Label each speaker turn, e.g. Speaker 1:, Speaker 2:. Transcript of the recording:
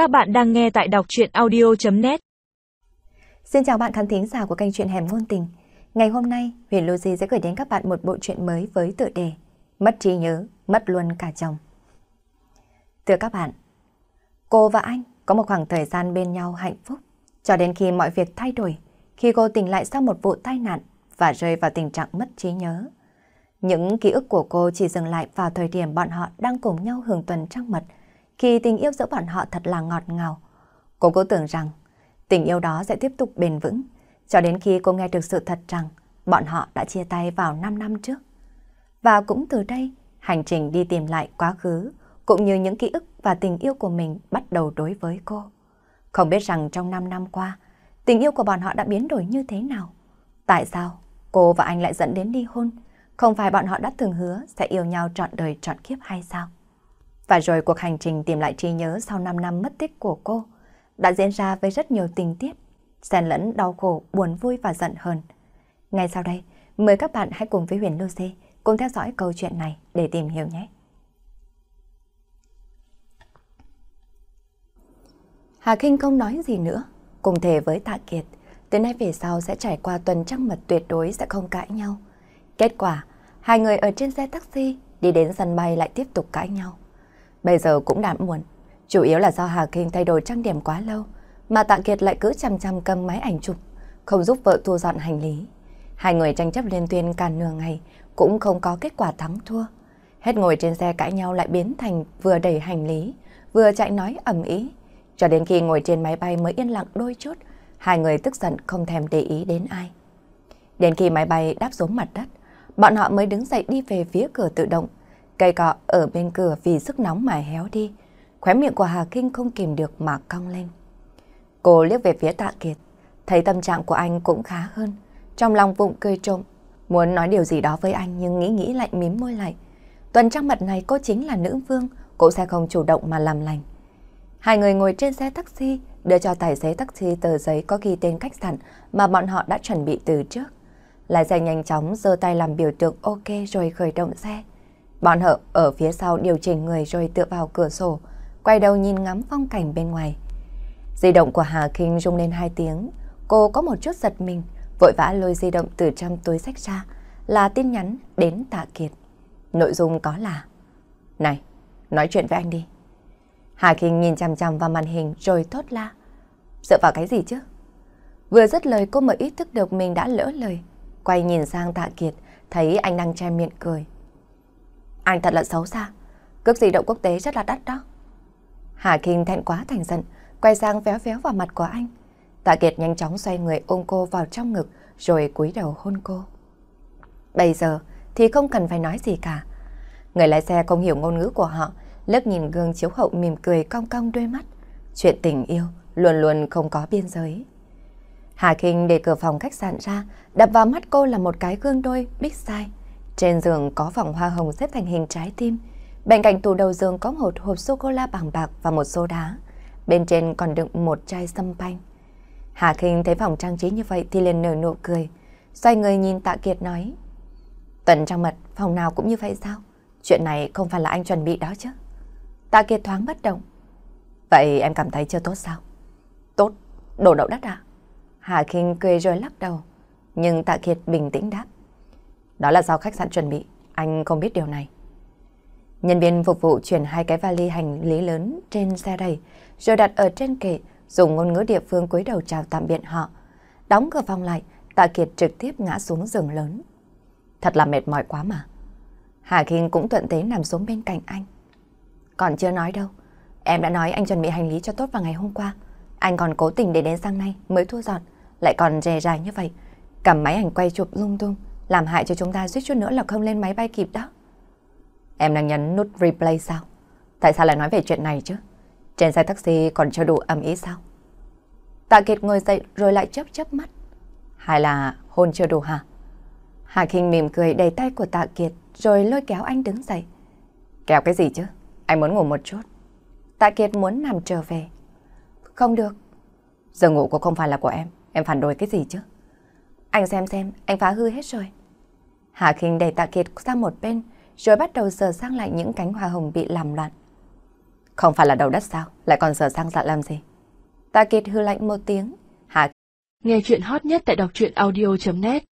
Speaker 1: Các bạn đang nghe tại đọc truyện audio.net
Speaker 2: Xin chào bạn khán thính giả của kênh truyện Hẻm Ngôn Tình. Ngày hôm nay, Huyền Lucy sẽ gửi đến các bạn một bộ truyện mới với tựa đề Mất trí nhớ, mất luôn cả chồng. Thưa các bạn, cô và anh có một khoảng thời gian bên nhau hạnh phúc cho đến khi mọi việc thay đổi, khi cô tỉnh lại sau một vụ tai nạn và rơi vào tình trạng mất trí nhớ. Những ký ức của cô chỉ dừng lại vào thời điểm bọn họ đang cùng nhau hưởng tuần trăng mật, khi tình yêu giữa bọn họ thật là ngọt ngào. Cô cố tưởng rằng tình yêu đó sẽ tiếp tục bền vững, cho đến khi cô nghe được sự thật rằng bọn họ đã chia tay vào 5 năm trước. Và cũng từ đây, hành trình đi tìm lại quá khứ, cũng như những ký ức và tình yêu của mình bắt đầu đối với cô. Không biết rằng trong 5 năm qua, tình yêu của bọn họ đã biến đổi như thế nào? Tại sao cô và anh lại dẫn đến ly hôn? Không phải bọn họ đã từng hứa sẽ yêu nhau trọn đời trọn kiếp hay sao? Và rồi cuộc hành trình tìm lại trí nhớ sau 5 năm mất tích của cô đã diễn ra với rất nhiều tình tiết, xen lẫn đau khổ, buồn vui và giận hờn. Ngay sau đây, mời các bạn hãy cùng với Huyền Lucy cùng theo dõi câu chuyện này để tìm hiểu nhé. Hà Kinh không nói gì nữa, cùng thể với Tạ Kiệt, từ nay về sau sẽ trải qua tuần trăng mật tuyệt đối sẽ không cãi nhau. Kết quả, hai người ở trên xe taxi đi đến sân bay lại tiếp tục cãi nhau. Bây giờ cũng đã muộn, chủ yếu là do Hà Kinh thay đổi trang điểm quá lâu, mà Tạ Kiệt lại cứ chăm chăm cầm máy ảnh chụp, không giúp vợ thu dọn hành lý. Hai người tranh chấp liên tuyên cả nửa ngày, cũng không có kết quả thắng thua. Hết ngồi trên xe cãi nhau lại biến thành vừa đẩy hành lý, vừa chạy nói ầm ý. Cho đến khi ngồi trên máy bay mới yên lặng đôi chút, hai người tức giận không thèm để ý đến ai. Đến khi máy bay đáp xuống mặt đất, bọn họ mới đứng dậy đi về phía cửa tự động. Cây cọ ở bên cửa vì sức nóng mà héo đi. Khóe miệng của Hà Kinh không kìm được mà cong lên. Cô liếc về phía Tạ Kiệt, thấy tâm trạng của anh cũng khá hơn. Trong lòng vụng cười trộm, muốn nói điều gì đó với anh nhưng nghĩ nghĩ lại mím môi lại. Tuần trăng mật này cô chính là nữ vương, cô sẽ không chủ động mà làm lành. Hai người ngồi trên xe taxi, đưa cho tài xế taxi tờ giấy có ghi tên khách sạn mà bọn họ đã chuẩn bị từ trước. Lái xe nhanh chóng giơ tay làm biểu tượng ok rồi khởi động xe. Bọn họ ở phía sau điều chỉnh người rồi tựa vào cửa sổ, quay đầu nhìn ngắm phong cảnh bên ngoài. Di động của Hà Kinh rung lên hai tiếng, cô có một chút giật mình, vội vã lôi di động từ trong túi sách ra, là tin nhắn đến Tạ Kiệt. Nội dung có là Này, nói chuyện với anh đi. Hà Kinh nhìn chằm chằm vào màn hình rồi thốt la. Sợ vào cái gì chứ? Vừa dứt lời cô mới ý thức được mình đã lỡ lời. Quay nhìn sang Tạ Kiệt, thấy anh đang che miệng cười. Anh thật là xấu xa. Cước di động quốc tế rất là đắt đó. Hà Kinh thẹn quá thành giận, quay sang véo véo vào mặt của anh. Tạ Kiệt nhanh chóng xoay người ôm cô vào trong ngực rồi cúi đầu hôn cô. Bây giờ thì không cần phải nói gì cả. Người lái xe không hiểu ngôn ngữ của họ, lướt nhìn gương chiếu hậu mỉm cười cong cong đôi mắt. Chuyện tình yêu luôn luôn không có biên giới. Hà Kinh để cửa phòng khách sạn ra, đập vào mắt cô là một cái gương đôi big size. Trên giường có vòng hoa hồng xếp thành hình trái tim. Bên cạnh tủ đầu giường có một hộp sô-cô-la bằng bạc và một số đá. Bên trên còn đựng một chai sâm panh. Hà Kinh thấy phòng trang trí như vậy thì liền nở nụ cười. Xoay người nhìn Tạ Kiệt nói. Tuần trang mật, phòng nào cũng như vậy sao? Chuyện này không phải là anh chuẩn bị đó chứ? Tạ Kiệt thoáng bất động. Vậy em cảm thấy chưa tốt sao? Tốt, đồ đậu đất à? Hà Kinh cười rồi lắc đầu. Nhưng Tạ Kiệt bình tĩnh đáp. Đó là do khách sạn chuẩn bị, anh không biết điều này. Nhân viên phục vụ chuyển hai cái vali hành lý lớn trên xe đầy, rồi đặt ở trên kệ, dùng ngôn ngữ địa phương cúi đầu chào tạm biệt họ. Đóng cửa phòng lại, Tạ Kiệt trực tiếp ngã xuống giường lớn. Thật là mệt mỏi quá mà. Hà Kinh cũng thuận thế nằm xuống bên cạnh anh. Còn chưa nói đâu, em đã nói anh chuẩn bị hành lý cho tốt vào ngày hôm qua. Anh còn cố tình để đến sang nay mới thua dọn, lại còn dè rài như vậy. Cầm máy ảnh quay chụp lung tung, làm hại cho chúng ta suýt chút nữa là không lên máy bay kịp đó. Em đang nhấn nút replay sao? Tại sao lại nói về chuyện này chứ? Trên xe taxi còn chưa đủ âm ý sao? Tạ Kiệt ngồi dậy rồi lại chớp chớp mắt. Hay là hôn chưa đủ hả? Hà Kinh mỉm cười đầy tay của Tạ Kiệt rồi lôi kéo anh đứng dậy. Kéo cái gì chứ? Anh muốn ngủ một chút. Tạ Kiệt muốn nằm trở về. Không được. Giờ ngủ cũng không phải là của em. Em phản đối cái gì chứ? Anh xem xem, anh phá hư hết rồi. Hà Kinh đẩy Tạ Kiệt sang một bên, rồi bắt đầu sờ sang lại những cánh hoa hồng bị làm loạn. Không phải là đầu đất sao, lại còn sờ sang dạ làm gì? Tạ Kiệt hư lạnh một tiếng, Hà
Speaker 3: Nghe chuyện hot nhất tại đọc truyện audio.net